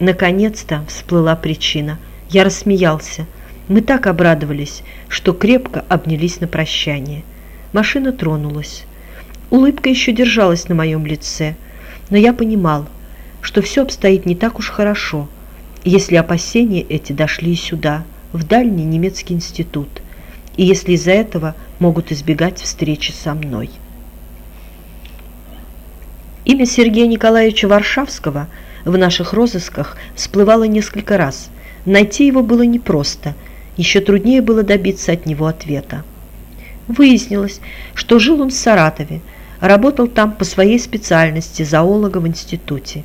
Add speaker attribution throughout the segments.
Speaker 1: Наконец-то всплыла причина. Я рассмеялся. Мы так обрадовались, что крепко обнялись на прощание. Машина тронулась. Улыбка еще держалась на моем лице, но я понимал, что все обстоит не так уж хорошо, если опасения эти дошли сюда, в дальний немецкий институт, и если из-за этого могут избегать встречи со мной. Имя Сергея Николаевича Варшавского в наших розысках всплывало несколько раз. Найти его было непросто, еще труднее было добиться от него ответа. Выяснилось, что жил он в Саратове, работал там по своей специальности зоолога в институте.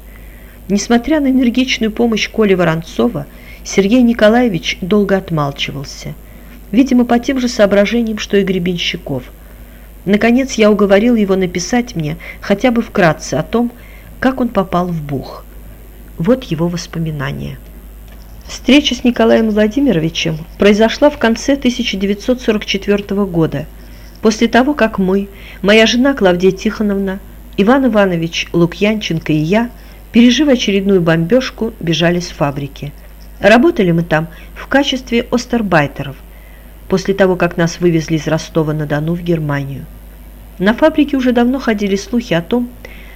Speaker 1: Несмотря на энергичную помощь Коли Воронцова, Сергей Николаевич долго отмалчивался. Видимо, по тем же соображениям, что и Гребенщиков – Наконец я уговорил его написать мне хотя бы вкратце о том, как он попал в Бух. Вот его воспоминания. Встреча с Николаем Владимировичем произошла в конце 1944 года, после того, как мы, моя жена Клавдия Тихоновна, Иван Иванович Лукьянченко и я, пережив очередную бомбежку, бежали с фабрики. Работали мы там в качестве остербайтеров – после того, как нас вывезли из Ростова-на-Дону в Германию. На фабрике уже давно ходили слухи о том,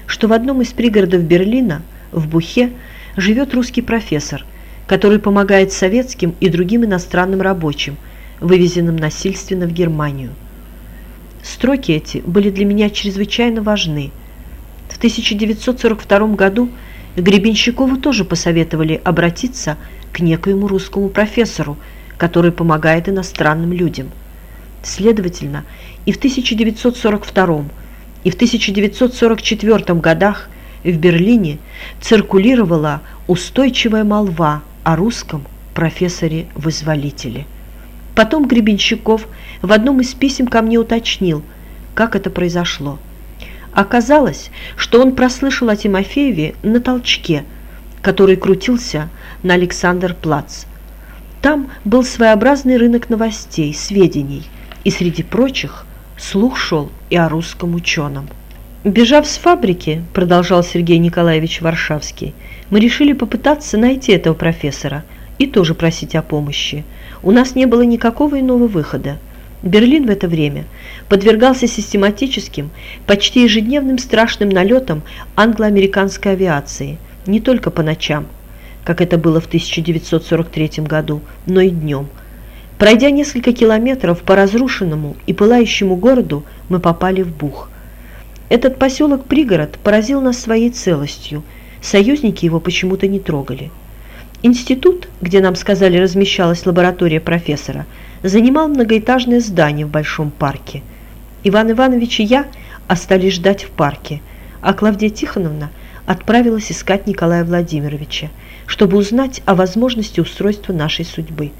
Speaker 1: что в одном из пригородов Берлина, в Бухе, живет русский профессор, который помогает советским и другим иностранным рабочим, вывезенным насильственно в Германию. Строки эти были для меня чрезвычайно важны. В 1942 году Гребенщикову тоже посоветовали обратиться к некоему русскому профессору, который помогает иностранным людям. Следовательно, и в 1942 и в 1944 годах в Берлине циркулировала устойчивая молва о русском профессоре-вызволителе. Потом Гребенщиков в одном из писем ко мне уточнил, как это произошло. Оказалось, что он прослышал о Тимофееве на толчке, который крутился на Александр-Плац – там был своеобразный рынок новостей, сведений, и среди прочих слух шел и о русском ученом. «Бежав с фабрики», – продолжал Сергей Николаевич Варшавский, – «мы решили попытаться найти этого профессора и тоже просить о помощи. У нас не было никакого иного выхода. Берлин в это время подвергался систематическим, почти ежедневным страшным налетам англо-американской авиации, не только по ночам, как это было в 1943 году, но и днем. Пройдя несколько километров по разрушенному и пылающему городу, мы попали в Бух. Этот поселок-пригород поразил нас своей целостью, союзники его почему-то не трогали. Институт, где нам сказали размещалась лаборатория профессора, занимал многоэтажное здание в большом парке. Иван Иванович и я остались ждать в парке, а Клавдия Тихоновна отправилась искать Николая Владимировича, чтобы узнать о возможности устройства нашей судьбы.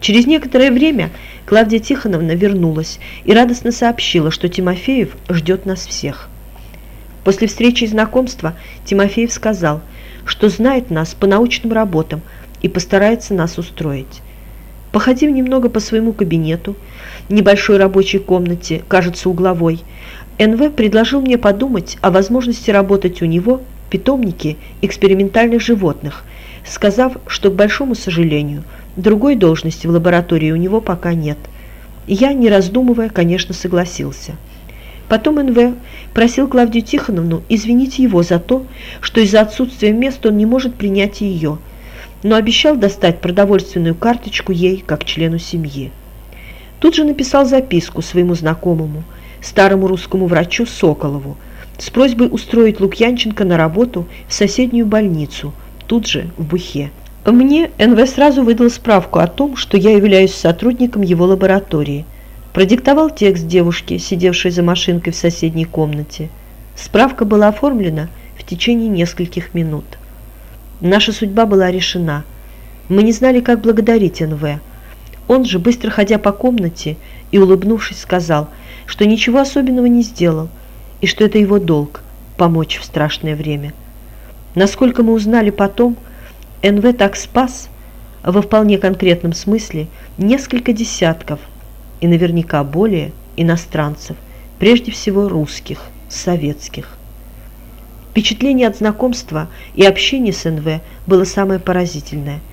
Speaker 1: Через некоторое время Клавдия Тихоновна вернулась и радостно сообщила, что Тимофеев ждет нас всех. После встречи и знакомства Тимофеев сказал, что знает нас по научным работам и постарается нас устроить. Походив немного по своему кабинету, небольшой рабочей комнате, кажется угловой, НВ предложил мне подумать о возможности работать у него питомники экспериментальных животных, сказав, что, к большому сожалению, другой должности в лаборатории у него пока нет. Я, не раздумывая, конечно, согласился. Потом НВ просил Клавдию Тихоновну извинить его за то, что из-за отсутствия мест он не может принять ее, но обещал достать продовольственную карточку ей, как члену семьи. Тут же написал записку своему знакомому, старому русскому врачу Соколову, с просьбой устроить Лукьянченко на работу в соседнюю больницу, тут же в Бухе. Мне НВ сразу выдал справку о том, что я являюсь сотрудником его лаборатории. Продиктовал текст девушке, сидевшей за машинкой в соседней комнате. Справка была оформлена в течение нескольких минут. Наша судьба была решена. Мы не знали, как благодарить НВ. Он же, быстро ходя по комнате и улыбнувшись, сказал, что ничего особенного не сделал, и что это его долг – помочь в страшное время. Насколько мы узнали потом, НВ так спас, во вполне конкретном смысле, несколько десятков и наверняка более иностранцев, прежде всего русских, советских. Впечатление от знакомства и общения с НВ было самое поразительное –